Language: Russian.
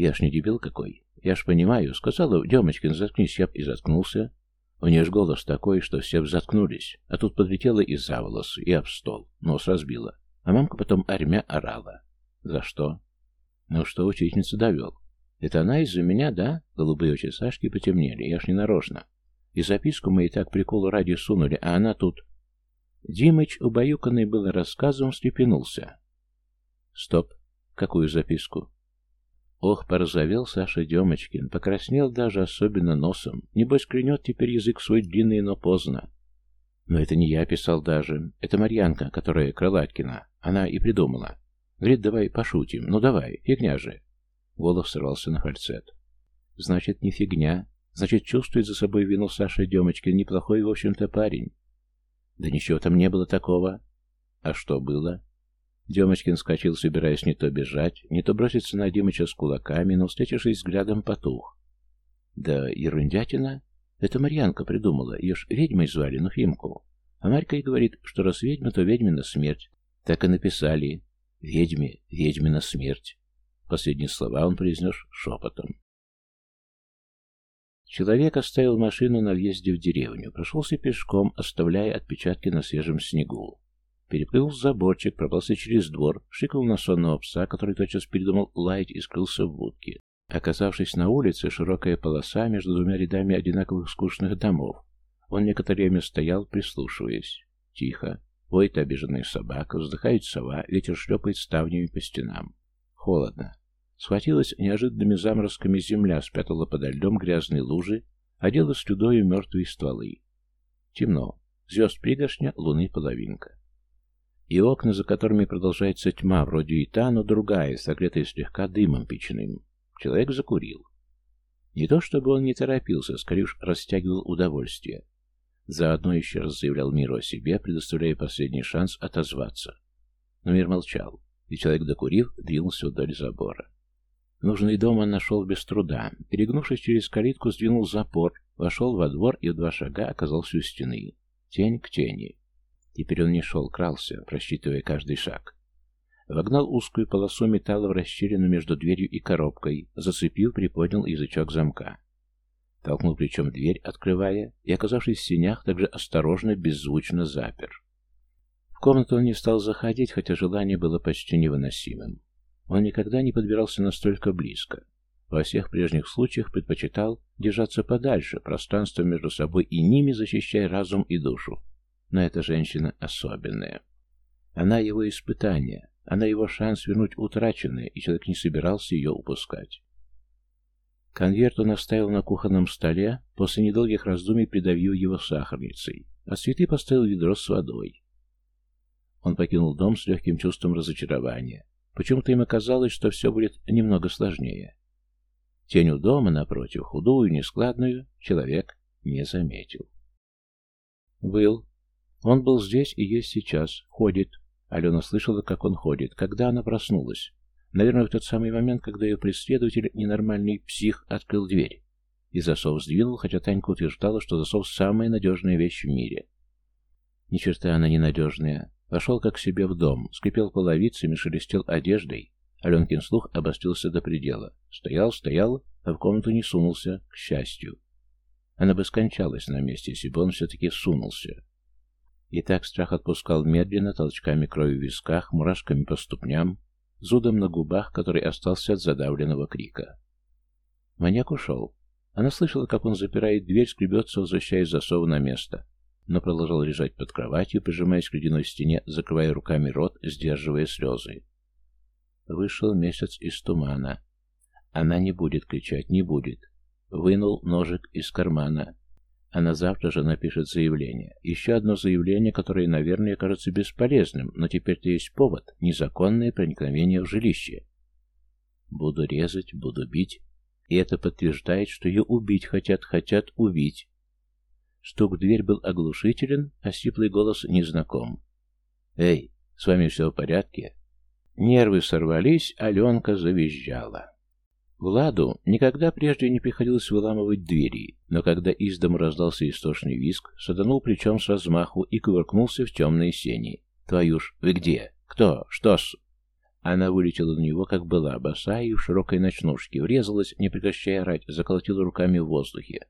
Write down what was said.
Я ж не дебил какой. Я ж понимаю. Сказала, Демочкин, заткнись, я б и заткнулся. У нее ж голос такой, что все б заткнулись. А тут подлетела и за волосы, и об стол. Нос разбила. А мамка потом армя орала. За что? Ну что учительница довел? Это она из-за меня, да? Голубые очи Сашки потемнели. Я ж не нарочно. И записку мы и так приколу ради сунули, а она тут... Димыч, убаюканный было рассказом, встрепенулся. Стоп. Какую записку? Ох, порозовел Саша Демочкин, покраснел даже особенно носом. Небось, клянет теперь язык свой длинный, но поздно. Но это не я писал даже. Это Марьянка, которая Крылаткина. Она и придумала. Говорит, давай пошутим. Ну давай, фигня же. Голос сорвался на фальцет. Значит, не фигня. Значит, чувствует за собой вину Саша Демочкин. Неплохой, в общем-то, парень. Да ничего там не было такого. А что было? Демочкин скачал, собираясь не то бежать, не то броситься на Димыча с кулаками, но, встретившись взглядом, потух. Да ерундятина. Это Марьянка придумала. Ее ж ведьмой звали, ну, Фимку. А Марька и говорит, что раз ведьма, то ведьмина смерть. Так и написали. Ведьме, ведьмина смерть. Последние слова он произнес шепотом. Человек оставил машину на въезде в деревню, прошелся пешком, оставляя отпечатки на свежем снегу. Переплыл заборчик, пробрался через двор, шикнул на сонного пса, который тотчас передумал лаять и скрылся в будке. Оказавшись на улице, широкая полоса между двумя рядами одинаковых скучных домов. Он некоторое время стоял, прислушиваясь. Тихо. Воет обиженная собака, вздыхает сова, ветер шлепает ставнями по стенам. Холодно. Схватилась неожиданными заморозками земля, спрятала подо льдом грязные лужи, одела слюдою мертвые стволы. Темно. Звезд пригоршня, луны половинка. И окна, за которыми продолжается тьма, вроде и та, но другая, согретая слегка дымом печным. Человек закурил. Не то чтобы он не торопился, скорее уж растягивал удовольствие. Заодно еще раз заявлял миру о себе, предоставляя последний шанс отозваться. Но мир молчал, и человек, докурив, двинулся вдоль забора. Нужный дом он нашел без труда. Перегнувшись через калитку, сдвинул запор, вошел во двор и в два шага оказался у стены. Тень к тени. Теперь он не шел, крался, просчитывая каждый шаг. Вогнал узкую полосу металла в расщелину между дверью и коробкой, зацепил, приподнял язычок замка. Толкнул плечом дверь, открывая, и, оказавшись в сенях, также осторожно, беззвучно запер. В комнату он не стал заходить, хотя желание было почти невыносимым. Он никогда не подбирался настолько близко. Во всех прежних случаях предпочитал держаться подальше, пространство между собой и ними защищая разум и душу. Но эта женщина особенная. Она его испытание, она его шанс вернуть утраченное, и человек не собирался ее упускать. Конверт он оставил на кухонном столе, после недолгих раздумий придавил его сахарницей, а цветы поставил ведро с водой. Он покинул дом с легким чувством разочарования. Почему-то им оказалось, что все будет немного сложнее. Тень у дома, напротив, худую, нескладную, человек не заметил. Был. Он был здесь и есть сейчас. Ходит. Алена слышала, как он ходит. Когда она проснулась? Наверное, в тот самый момент, когда ее преследователь, ненормальный псих, открыл дверь. И засов сдвинул, хотя Танька утверждала, что засов самая надежная вещь в мире. Ни черта она ненадежная. Вошел как к себе в дом, скрипел половицами, шелестел одеждой. Аленкин слух обострился до предела. Стоял, стоял, а в комнату не сунулся, к счастью. Она бы скончалась на месте, если бы он все-таки сунулся. И так страх отпускал медленно, толчками крови в висках, мурашками по ступням, зудом на губах, который остался от задавленного крика. Маньяк ушел. Она слышала, как он запирает дверь, скребется, возвращая засов на место но продолжал лежать под кроватью, прижимаясь к ледяной стене, закрывая руками рот, сдерживая слезы. Вышел месяц из тумана. Она не будет кричать, не будет. Вынул ножик из кармана. Она завтра же напишет заявление. Еще одно заявление, которое, наверное, кажется бесполезным, но теперь-то есть повод — незаконное проникновение в жилище. Буду резать, буду бить. И это подтверждает, что ее убить хотят, хотят убить. Стук в дверь был оглушителен, а сиплый голос незнаком. «Эй, с вами все в порядке?» Нервы сорвались, Аленка завизжала. Владу никогда прежде не приходилось выламывать двери, но когда из дому раздался истошный виск, саданул плечом с размаху и кувыркнулся в темные сени. «Твою ж, вы где? Кто? Что с...» Она вылетела на него, как была, босая и в широкой ночнушке, врезалась, не прекращая орать, заколотила руками в воздухе.